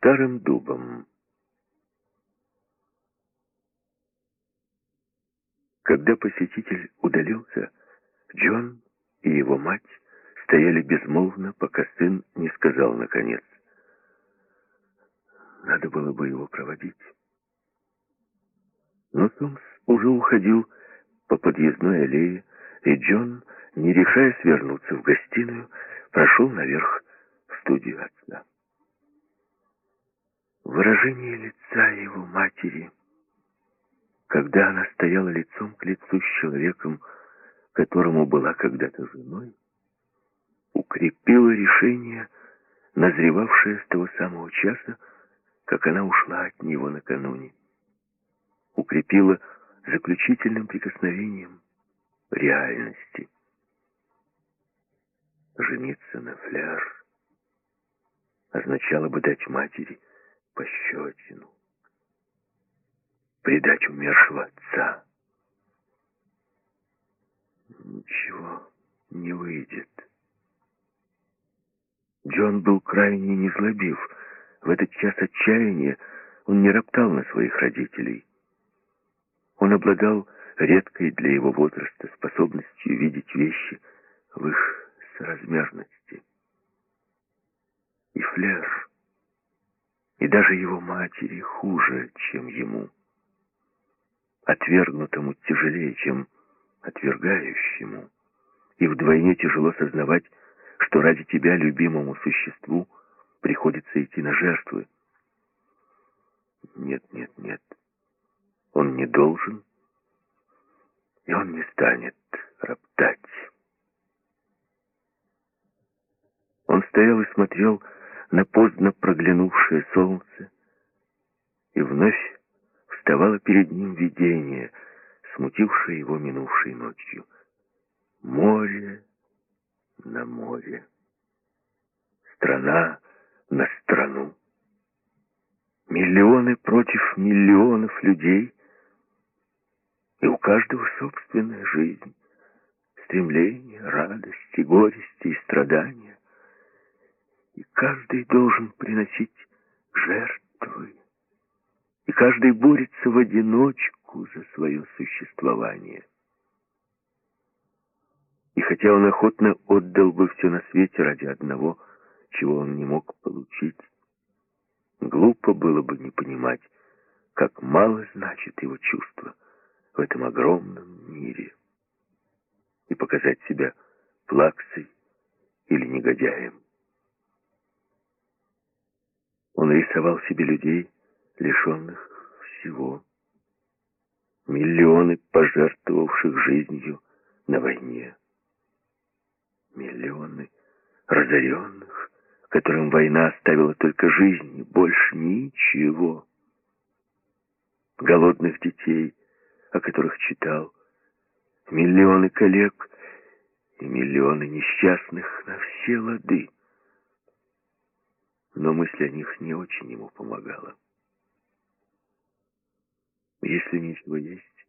старым дубом. Когда посетитель удалился, Джон и его мать стояли безмолвно, пока сын не сказал наконец. Надо было бы его проводить. Но Томс уже уходил по подъездной аллее, и Джон, не решаясь вернуться в гостиную, прошел наверх в студию отца. Выражение лица его матери, когда она стояла лицом к лицу с человеком, которому была когда-то женой, укрепило решение, назревавшее с того самого часа, как она ушла от него накануне. Укрепило заключительным прикосновением реальности. Жениться на Фляр означало бы дать матери пощечину, предать умершего отца. Ничего не выйдет. Джон был крайне незлобив. В этот час отчаяния он не роптал на своих родителей. Он обладал редкой для его возраста способностью видеть вещи в их соразмерности. И Флер, и даже его матери хуже, чем ему. Отвергнутому тяжелее, чем отвергающему. И вдвойне тяжело сознавать, что ради тебя, любимому существу, приходится идти на жертвы. Нет, нет, нет. Он не должен, и он не станет роптать. Он стоял и смотрел на поздно проглянувшее солнце, и вновь вставало перед ним видение, смутившее его минувшей ночью. Море на море. Страна на страну. Миллионы против миллионов людей, и у каждого собственная жизнь, стремления, радости, горести и страдания. И каждый должен приносить жертвы, и каждый борется в одиночку за свое существование. И хотя он охотно отдал бы все на свете ради одного, чего он не мог получить, глупо было бы не понимать, как мало значит его чувство в этом огромном мире и показать себя плаксой или негодяем. Он рисовал себе людей, лишенных всего. Миллионы пожертвовавших жизнью на войне. Миллионы разоренных, которым война оставила только жизнь, больше ничего. Голодных детей, о которых читал, миллионы коллег и миллионы несчастных на все лады. Но мысль о них не очень ему помогала. Если ничего есть,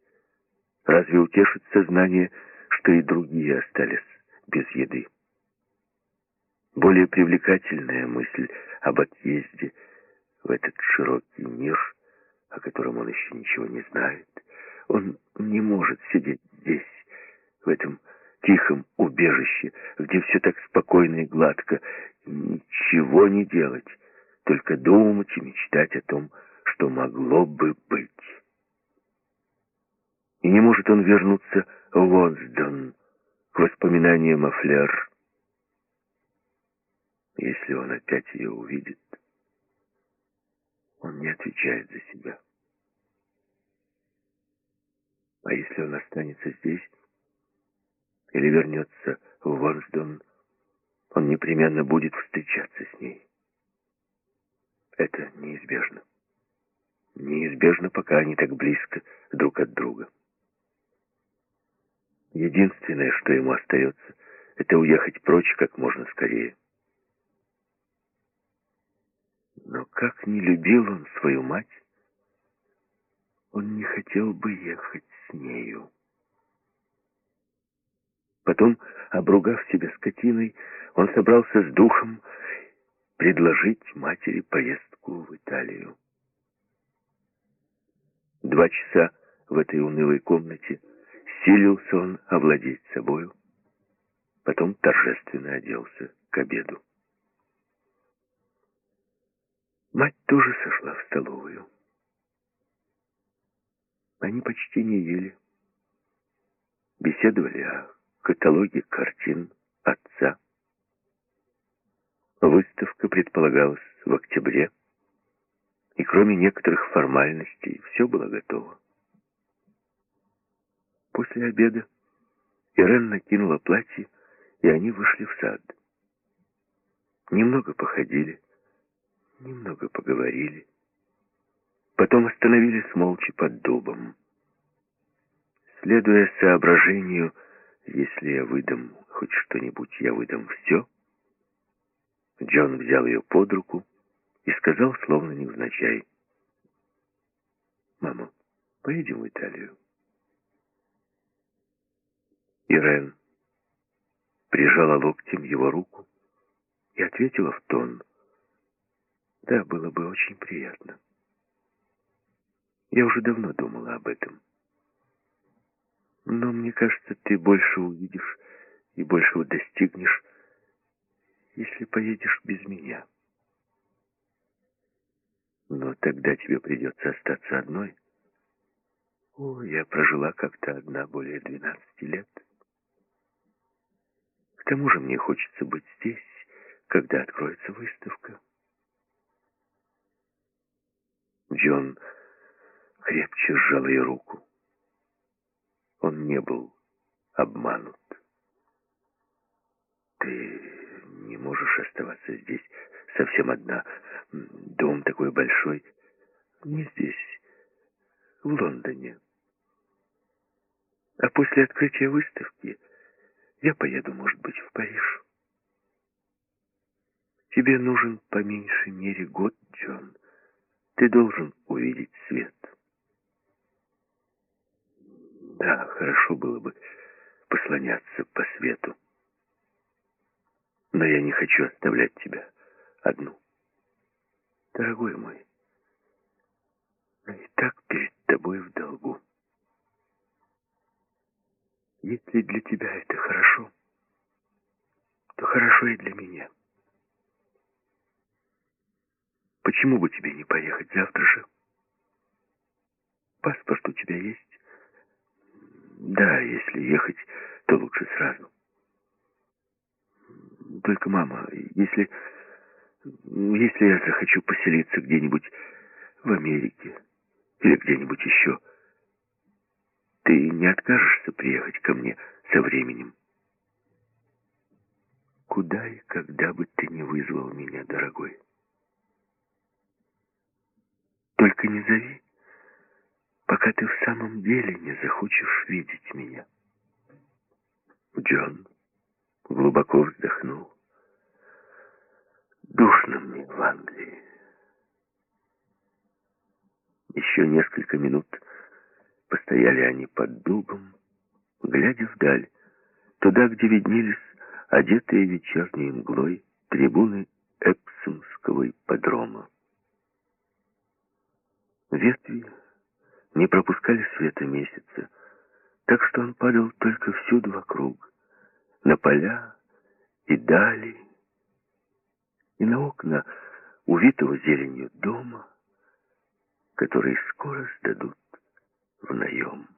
разве утешит сознание, что и другие остались без еды. Более привлекательная мысль об отъезде в этот широкий мир, о котором он еще ничего не знает. Он не может сидеть здесь, в этом тихом убежище, где все так спокойно и гладко, ничего не делать, только думать и мечтать о том, что могло бы быть. И не может он вернуться в Лондон, к воспоминаниям о Флер. Если он опять ее увидит, он не отвечает за себя. А если он останется здесь или вернется в Ворсдон, он непременно будет встречаться с ней. Это неизбежно. Неизбежно, пока они так близко друг от друга. Единственное, что ему остается, это уехать прочь как можно скорее. Но как не любил он свою мать, он не хотел бы ехать с нею. Потом, обругав себя скотиной, он собрался с духом предложить матери поездку в Италию. Два часа в этой унылой комнате силился он овладеть собою, потом торжественно оделся к обеду. Мать тоже сошла в столовую. Они почти не ели. Беседовали о каталоге картин отца. Выставка предполагалась в октябре, и кроме некоторых формальностей все было готово. После обеда Ирен накинула платье, и они вышли в сад. Немного походили, немного поговорили. Потом остановились молча под дубом. Следуя соображению, если я выдам хоть что-нибудь, я выдам все, Джон взял ее под руку и сказал, словно невзначай, «Мама, поедем в Италию». Ирен прижала локтем его руку и ответила в тон, «Да, было бы очень приятно. Я уже давно думала об этом. Но мне кажется, ты больше увидишь и большего достигнешь, если поедешь без меня. Но тогда тебе придется остаться одной. О, я прожила как-то одна более двенадцати лет. К тому же мне хочется быть здесь, когда откроется выставка. Джон крепче сжал ее руку. Он не был обманут. Ты не можешь оставаться здесь совсем одна. Дом такой большой. Не здесь, в Лондоне. А после открытия выставки я поеду, может быть, в Париж. Тебе нужен по меньшей мере год, Джон. Ты должен увидеть свет. Да, хорошо было бы послоняться по свету. Но я не хочу оставлять тебя одну. Дорогой мой, но и так перед тобой в долгу. Если для тебя это хорошо, то хорошо и для меня. Почему бы тебе не поехать завтра же? Паспорт у тебя есть? Да, если ехать, то лучше сразу. Только, мама, если... Если я захочу поселиться где-нибудь в Америке или где-нибудь еще, ты не откажешься приехать ко мне со временем? Куда и когда бы ты не вызвал меня, дорогой? Только не зови, пока ты в самом деле не захочешь видеть меня. Джон глубоко вздохнул. Душно мне в Англии. Еще несколько минут постояли они под дубом, глядя вдаль, туда, где виднелись одетые вечерней мглой трибуны Эпсомского ипподрома. Ветви не пропускали света месяца, так что он падал только всюду вокруг, на поля и дали, и на окна увитого зеленью дома, который скоро сдадут в наем.